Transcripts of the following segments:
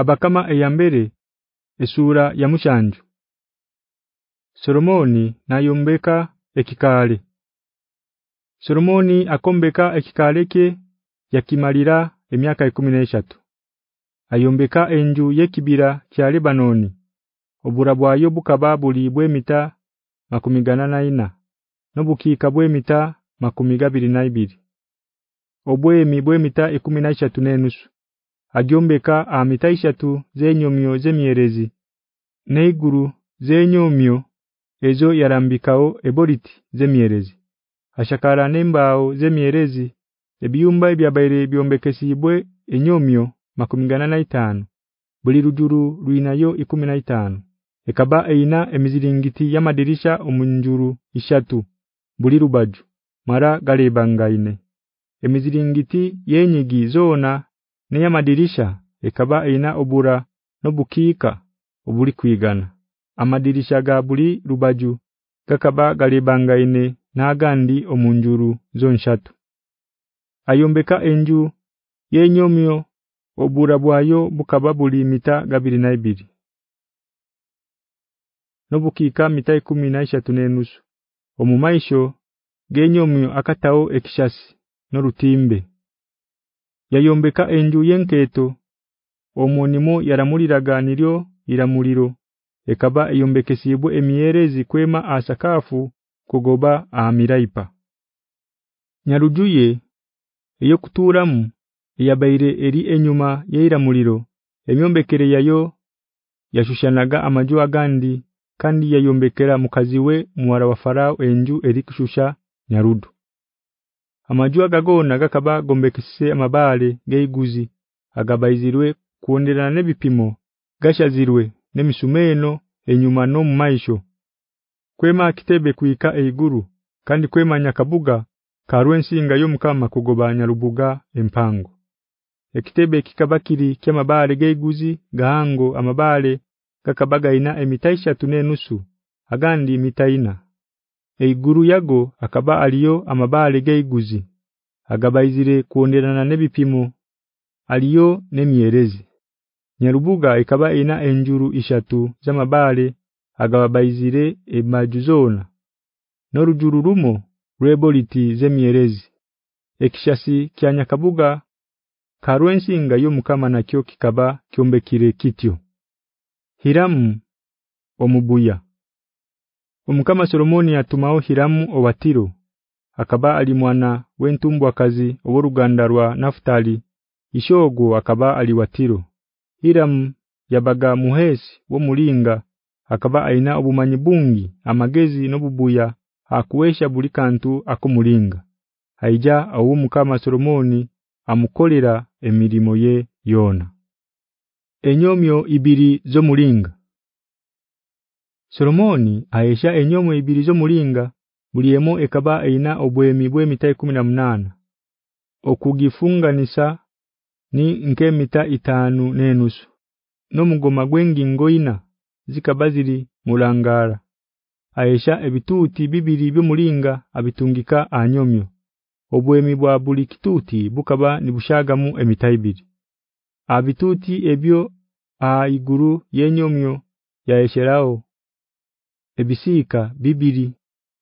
abakama eyambere esura ya mushanju. Solomoni nayombeka ekikale Solomoni akombeka ekikaleke yakimalira emyaka 13 ayombeka enju yekibira kya Lebanoni obura bwayo bukababuli bwemita makumigana naina nobukika bwemita makumigabiri naibiri obwemi bwemita 13 nenusu agyombeka amitaisha tu zenyomyo zemyerezi neiguru zenyomyo ezo yarambikao eboriti zemyerezi ashakara nembao zemyerezi ebiyumba ebyabaire byombekesibwe enyomyo makumigana na itano. Buli rujuru ruinayo 15 ekaba eina emiziringiti yamadirisha omunjuru ishatu. Buli rubaju mara galebangaine emiziringiti yenyigi zona neya madirisha ekaba ina obura nobukika obuli kuigana. amadirisha ga buli rubaju gakaba galebangaine nagandi omunjuru zonshatu ayombeka enju yenyomyo obura bwayo bukaba buli mita gabiri na ibiri. nobukika mita 13 nenusu omumaisho genyomyo akatao ekishasi norutimbe yayombeka enju yenketo omunimo yaramuliraga niryo iramuliro. Ekaba eyombekesibwe emierezi kwema asakafu kugoba amiraipa nyarujuye eyo kuturamu yabaire eri enyuma yeira muliro emyombekere yayo yashushanaga amajua gandi kandi yayombekera mukaziwe muwara wa farao enju eri kushusha nyarudu amajua gagona gakaba gombekise amabale geiguzi agabaizirwe kuonderana nebipimo gashazirwe nemisumeno enyuma no mumaisho kwema kitebe kuika eiguru kandi kwema nyakabuga karwensinga yo mukama kugobanya rubuga empango. Ekitebe kikabakiri kyamabale geiguzi gahango amabale kakabaga ina emitaisha tunenusu agandi mitaina eiguru yago akaba aliyo amabale geiguzi agabaizire kuonderana nebipimo aliyo nemyerezi nyarubuga ikaba ina enjuru ishatu zamabale agabaizire emajuzona norujuru rumo rweboliti zemyerezi ekishasi kya nyakabuga yo mukama nakyo kikaba kyombekire kityo. Hiramu omubuya Omukama Solomoni atumao Hiramu owatiro akaba ali mwana wentumbwa kazi oboruganda rwa Naftali ishogo akaba ali watiro Hiramu yabaga muhesi wo mulinga akaba aina obumanyi bungi amagezi nobubuya akuwesha bulikantu akumulinga haija au mukama Solomoni amukolera emirimo ye yona. Enyomyo ibiri zo mulinga Solomoni aisha enyomo ibiri zo mulinga buliemo ekaba aina obwemi bwe mita 18 okugifunganisa ni nke mita itanu nenusu no mugoma gwengi ngoina zikabaziri mulangara aisha ebituti bibiri byumulinga abitungika anyomyo. Obwemi bwa buli kituti bukaba nibushagamu emitaibiri abituti ebyo aiguru yenyomyo yaesherao ebisika bibiri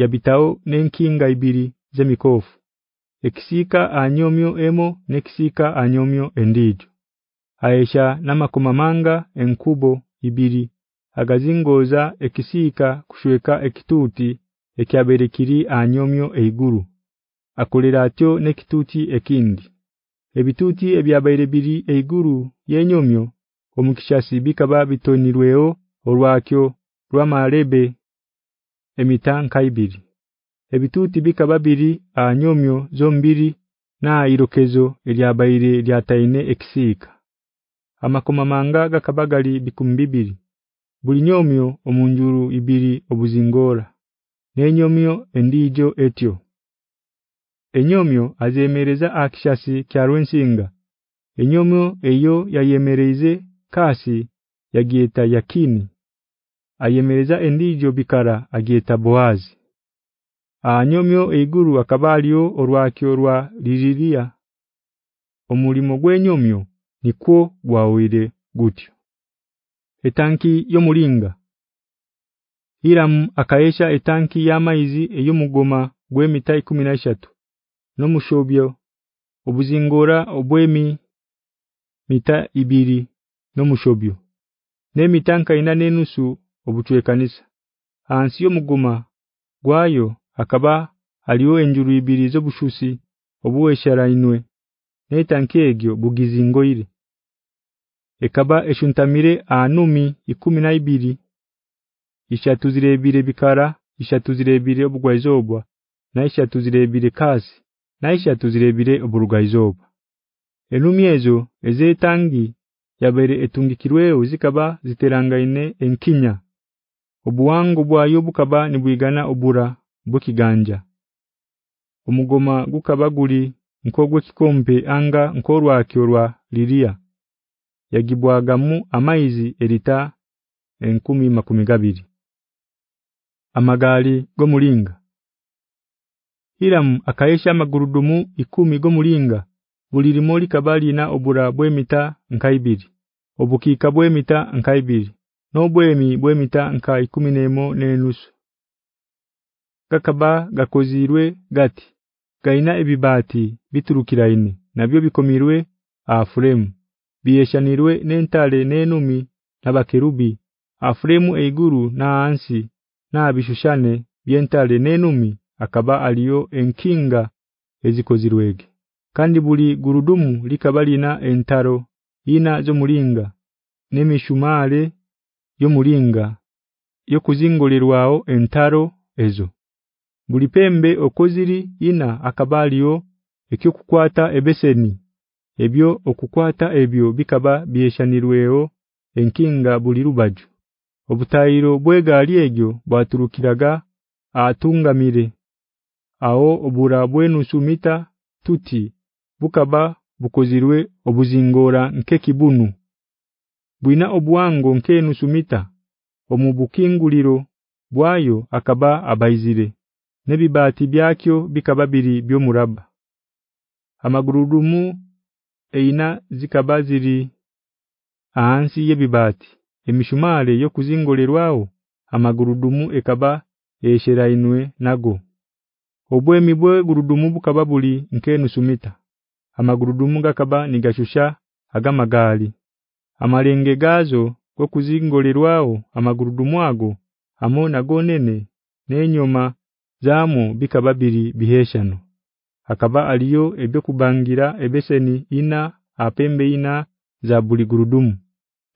yabitao nenkinga ibiri zemikofu ekisika anyomyo emo nekisika anyomyo endijo aisha namakomamanga enkubo ibiri. Agazingoza ekisika kushweka ekituti ekyaberekiri anyomyo eiguru akolera atyo nekituti ekindi. Ebituti ebyabaire biri eiguru yenyomyo omukishasi bikaba bitonirweo olwakyo rwamarebe emitanka ibiri. Ebituti bikababiri anyomyo zombiri na irokezo elyabaire lyataine ekisika amakomamanga gakabagali bikumbibiri bulinyomyo omunjuru ibiri obuzingora. Nenyomyo endijo etyo. Enyomyo azemereza akishasi kyarwensinga enyomyo eyo yayemereze kasi yagieta yakini ayemereza endijo bikara agieta boazi anyomyo eiguru akabalio orwakyo rwa liriria. Omulimo gwenyomyo nikwo gwawire gutyo. Etanki yomulinga. Hiram akaesha etanki yamaizi eyomugoma gwemita 13 nomushobyo obuzingora obwemi mita ibiri nomushobyo nemitanka ina nenusu obuchwekanisa ansi omuguma gwayo akaba aliyo enjuru ibiri z'obushusi obuwesharainwe netankegyo bugizingo ile ekaba eshuntamire anumi 12 ishatu zirebire bikara ishatu zirebire obugwaizobwa na ishatu zirebire kasi na ishatu zirebire oburugaizoba enumi ezo ezetangi yabere etungikirwe zikaba ziterangaine enkinya. Obuwango bwayo bukaba nibwigana obura bukiganja omugoma gukaba guli nkogwe kikompe anga nkorwa kyorwa lilia yagibwagamu amaizi erita enkumi makumigabiri amagali gomulinga Hiram akaisha amagurudumu 10 gomulinga bulirimo likabali na obura bwemita nkaibiri. Obukika bwemita nkaibiri nobwemi bwemita nka 11 nenusu gakaba gakozirwe gati gaina ebibati biturukiraine nabyo bikomirwe afuremu biyeshanirwe nentale nenumi nabakerubi afuremu eiguru na ansi na bishushane byentale nenumi akaba aliyo enkinga ezikozirwege. Kandi buli gurudumu likabalina entaro ina zo mulinga nemishumale yo mulinga yo kuzingolirwao entaro ezo. Buli pembe okoziri ina akabaliyo ekyo kukwata ebeseni ebyo okukwata ebyo bikaba bieshanirweo enkinga buli rubaju obutayiro bwegali egyo bwaturukiraga atungamire. Ao obura bwenu sumita tuti bukaba bukozirwe obuzingora nke kibunu bwina obwango nkenu sumita omubukinguliro bwayo akaba abaizire. Nebibati byakyo bikababiri byomuraba amagurudumu eina zikabaziri ahansi yebibati. Emishumale yokuzingolerwao amagurudumu ekaba esherainwe nago. Obwemi mibwe gurudumu bukababuli nkenu sumita. Amagurudumu gakaba nigashusha agamagali amalenge gazo ko kuzingolerwao amagurudumu ago amona gonene nenyoma zamu bikababiri biheshano. Akaba aliyo ebyo kubangira ebeseni ina apembe ina za buli gurudumu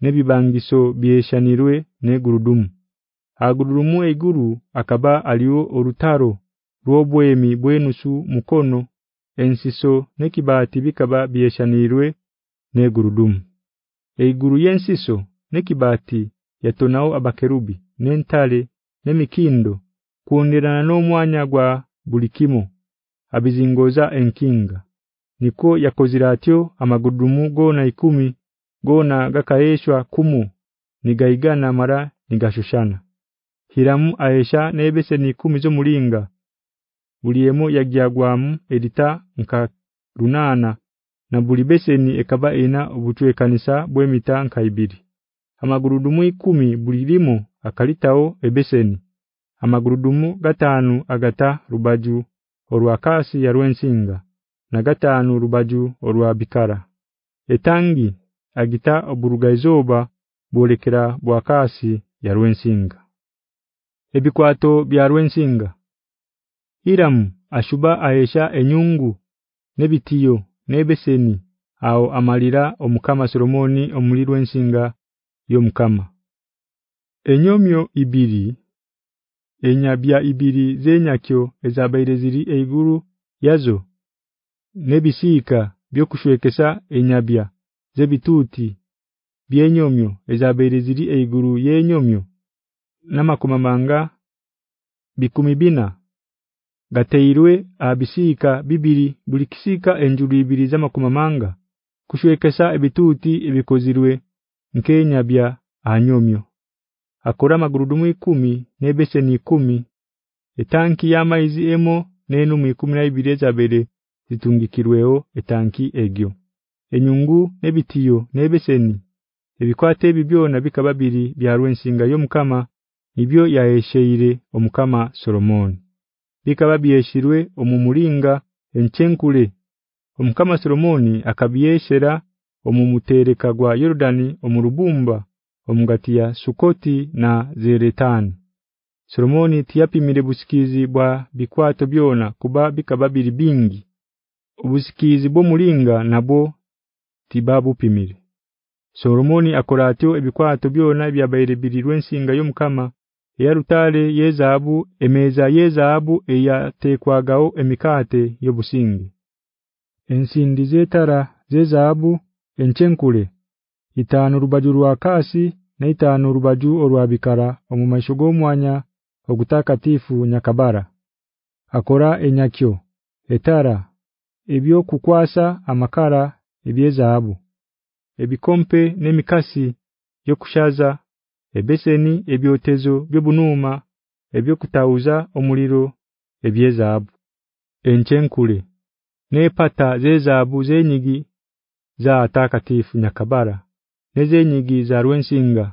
nebibangiso byeshanirwe ne gurudumu. Agurudumu eiguru akaba aliyo orutaro rwobwemi bwenusu mukono ensiso nekibati bikaba byeshanirwe ne gurudumu eiguru yensiso nekibati yatonao abakerubi nentale nemikindo kuonderana n'omwanya gwa bulikimo abizingoza enkinga. Niko yakoziratyo amagudumu gona 10 gona gakaeshwa kumu nigaigana mara nigashushana hiramu aesha nebese ni 10 zo mulinga buliyemo yagyagwamu edita nka runana na buli beseni ekaba ina obutwe kanisa bwemita nka ibiri. Amagurudumu 10 bulirimo akalitao ebeseni. Amagurudumu gatanu agata rubaju orwakasi ya rwensinga na gatanu rubaju orwa bikara. Etangi agita oburugaizoba bolekera bwakasi ya rwensinga ebikwato bya rwensinga Hiram ashuba aesha enyungu nebitiyo nebeseni. Ao amalira omukama Solomoni omulirwe ensinga yomukama. Enyomyo ibiri enyabya ibiri zenyakyo ezabaire ziri eiguru yazo nebisika byokushwekesa enyabya zebituti byenyomyo ezabaire ziri eiguru yenyomyo namakomamanga bikumi bina gateirwe abisika bibiri bulikisika enjuru ibiri zamakomamanga kushwekesa ebituti ebikozirwe nkenya bya anyomyo. Akora magurudumu 10 nebese ni 10 etanki ya maizi emo nenu mu 12 ezabere zitungikirweo etanki egyo. Enyungu nebitiyo nebeseni ebikwate ebibyona bikababiri bya rwensinga yomukama nibyo yaesheire omukama Solomon bikababyeshirwe omumulinga enchenkule omukama Solomoni akabyeshera omumutereka gwa Yordani omurubumba omugati ya Sukoti na Zeretani. Solomoni tiyapimire busikizi bwa bikwato byona kuba bikababiri bingi. Obusikizi bwo mulinga nabo tibabu pimire Solomoni akoratyo ebikwato byona byabaire birirwe nsinga yomukama ya rutale yezahabu emeza yezahabu eyatekwagao emikate yobusingi ensindi zetara zezahabu enchenkule itano rubaju rwa kasi na itano rubaju orwabikara omumashogo mwanya ogutakatifu nyakabara. Akora enyakyo etara ebyo kukwasa amakara ebyezahabu ebikompe nemikasi yokushaza ebeseni ebyotezo byobunuma ebyokutauza omuliro ebyezahabu enchenkule nepata zezahabu zenyigi za atakatifu nyakabara nezenyigi za rwensinga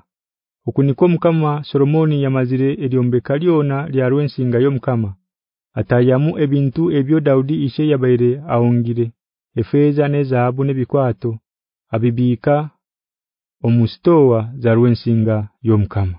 okuniko mukama Solomoni yamazire eryombeka lyona lya rwensinga yomukama atayamu ebintu ebyo Daudi ishe yabaire aongire efeza nezahabu nebikwato abibika omustowa za rwensinga yomkama